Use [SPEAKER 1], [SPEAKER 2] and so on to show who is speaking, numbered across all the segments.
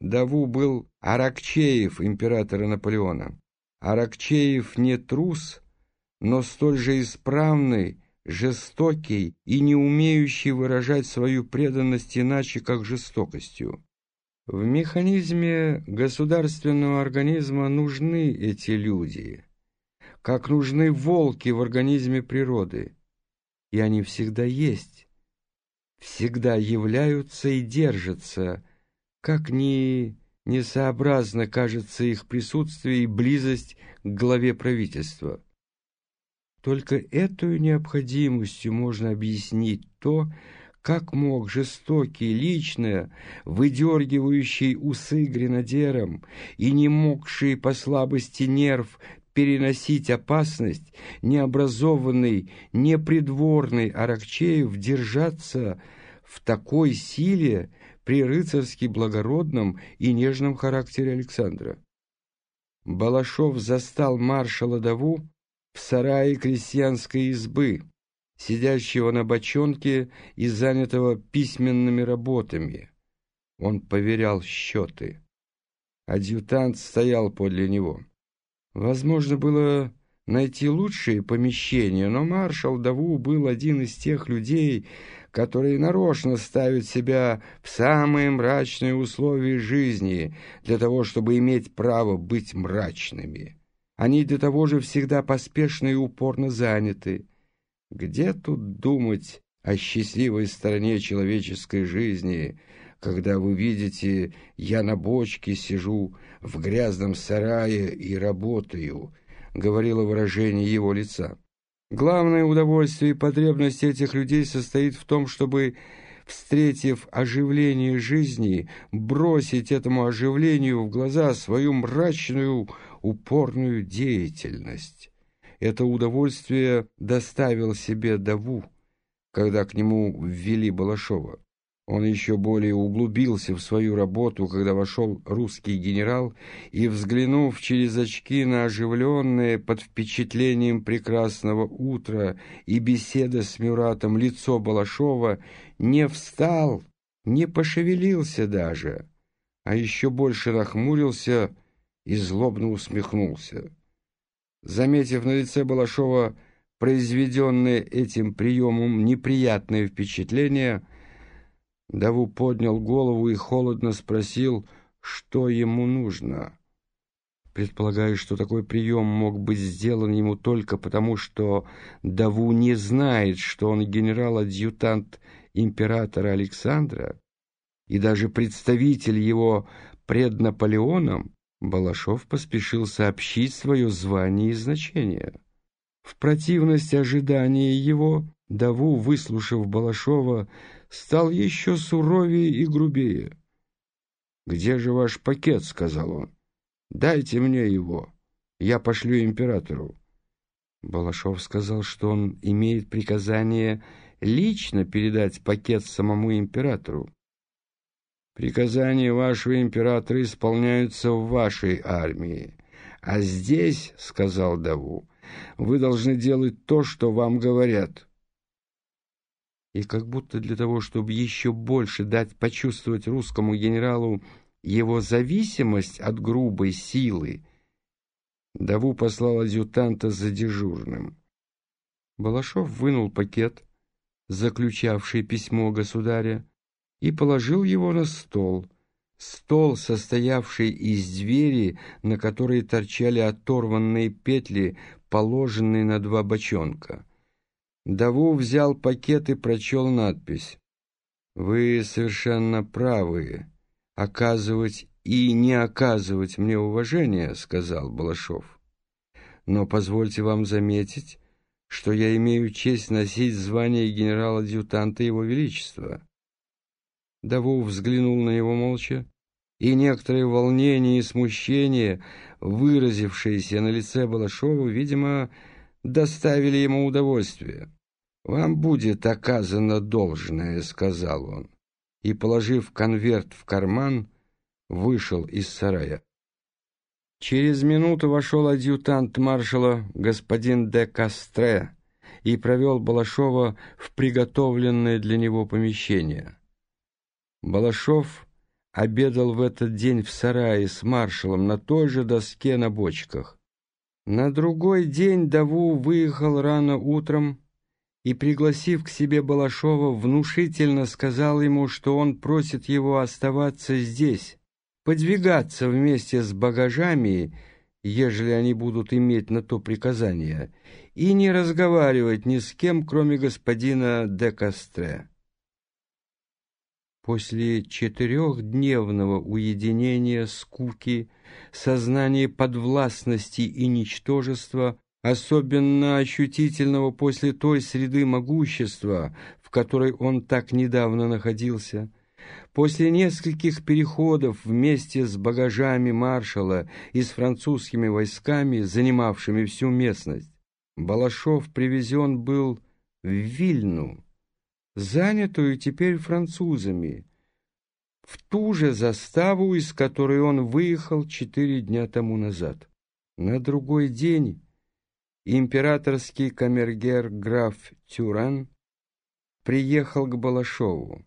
[SPEAKER 1] Даву был Аракчеев императора Наполеона. Аракчеев не трус, но столь же исправный, жестокий и не умеющий выражать свою преданность иначе, как жестокостью. В механизме государственного организма нужны эти люди, как нужны волки в организме природы, и они всегда есть, всегда являются и держатся, как ни несообразно кажется их присутствие и близость к главе правительства. Только эту необходимостью можно объяснить то, как мог жестокий, лично, выдергивающий усы гренадером и не могший по слабости нерв переносить опасность, необразованный, непридворный Аракчеев держаться в такой силе при рыцарски благородном и нежном характере Александра. Балашов застал маршала Даву в сарае крестьянской избы, сидящего на бочонке и занятого письменными работами. Он поверял счеты. Адъютант стоял подле него. Возможно было найти лучшие помещения, но маршал Даву был один из тех людей, которые нарочно ставят себя в самые мрачные условия жизни для того, чтобы иметь право быть мрачными. Они для того же всегда поспешно и упорно заняты. Где тут думать о счастливой стороне человеческой жизни, когда вы видите, я на бочке сижу в грязном сарае и работаю, говорило выражение его лица. Главное удовольствие и потребность этих людей состоит в том, чтобы, встретив оживление жизни, бросить этому оживлению в глаза свою мрачную, упорную деятельность. Это удовольствие доставил себе Даву, когда к нему ввели Балашова. Он еще более углубился в свою работу, когда вошел русский генерал и, взглянув через очки на оживленное под впечатлением прекрасного утра и беседы с Мюратом лицо Балашова, не встал, не пошевелился даже, а еще больше нахмурился и злобно усмехнулся. Заметив на лице Балашова произведенное этим приемом неприятное впечатление, Даву поднял голову и холодно спросил, что ему нужно. Предполагаю, что такой прием мог быть сделан ему только потому, что Даву не знает, что он генерал-адъютант императора Александра, и даже представитель его пред Наполеоном, Балашов поспешил сообщить свое звание и значение. В противность ожидания его, Даву, выслушав Балашова, стал еще суровее и грубее. «Где же ваш пакет?» — сказал он. «Дайте мне его, я пошлю императору». Балашов сказал, что он имеет приказание лично передать пакет самому императору. Приказания вашего императора исполняются в вашей армии. А здесь, — сказал Даву, — вы должны делать то, что вам говорят. И как будто для того, чтобы еще больше дать почувствовать русскому генералу его зависимость от грубой силы, Даву послал адъютанта за дежурным. Балашов вынул пакет, заключавший письмо государя, и положил его на стол. Стол, состоявший из двери, на которой торчали оторванные петли, положенные на два бочонка. Даву взял пакет и прочел надпись. «Вы совершенно правы. Оказывать и не оказывать мне уважения», — сказал Балашов. «Но позвольте вам заметить, что я имею честь носить звание генерала-адъютанта Его Величества». Даву взглянул на него молча, и некоторое волнение и смущение, выразившиеся на лице Балашова, видимо, доставили ему удовольствие. «Вам будет оказано должное», — сказал он, и, положив конверт в карман, вышел из сарая. Через минуту вошел адъютант маршала господин де Кастре и провел Балашова в приготовленное для него помещение. Балашов обедал в этот день в сарае с маршалом на той же доске на бочках. На другой день Даву выехал рано утром и, пригласив к себе Балашова, внушительно сказал ему, что он просит его оставаться здесь, подвигаться вместе с багажами, ежели они будут иметь на то приказание, и не разговаривать ни с кем, кроме господина де Кастре. После четырехдневного уединения, скуки, сознания подвластности и ничтожества, особенно ощутительного после той среды могущества, в которой он так недавно находился, после нескольких переходов вместе с багажами маршала и с французскими войсками, занимавшими всю местность, Балашов привезен был в Вильну, занятую теперь французами, в ту же заставу, из которой он выехал четыре дня тому назад. На другой день императорский камергер граф Тюран приехал к Балашову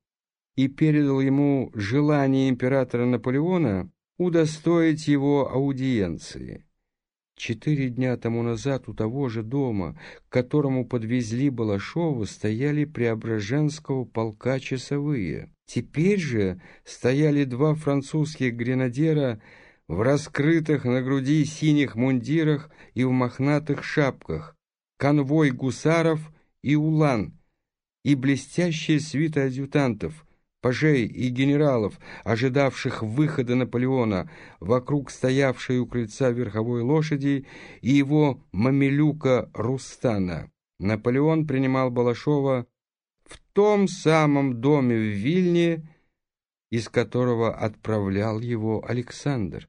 [SPEAKER 1] и передал ему желание императора Наполеона удостоить его аудиенции. Четыре дня тому назад у того же дома, к которому подвезли Балашова, стояли Преображенского полка часовые. Теперь же стояли два французских гренадера в раскрытых на груди синих мундирах и в мохнатых шапках, конвой гусаров и улан, и блестящие свита адъютантов — пажей и генералов, ожидавших выхода Наполеона, вокруг стоявшей у крыльца верховой лошади и его мамилюка Рустана. Наполеон принимал Балашова в том самом доме в Вильне, из которого отправлял его Александр.